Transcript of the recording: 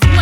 ain't